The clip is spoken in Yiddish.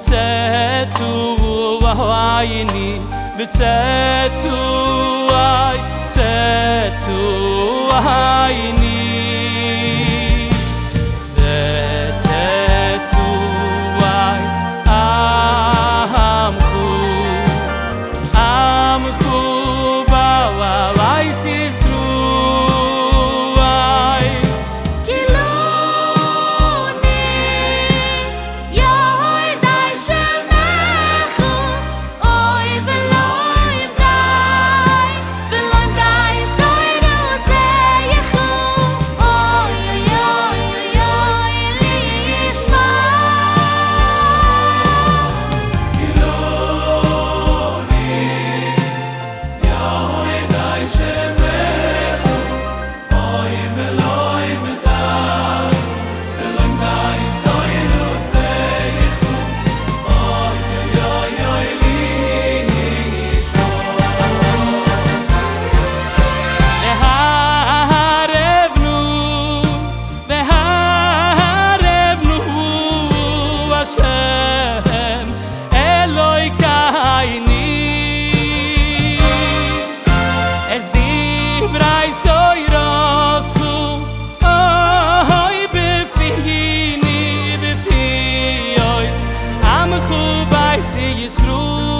וצאצו וואייני וצאצו וואי צאצו kub ay sey izru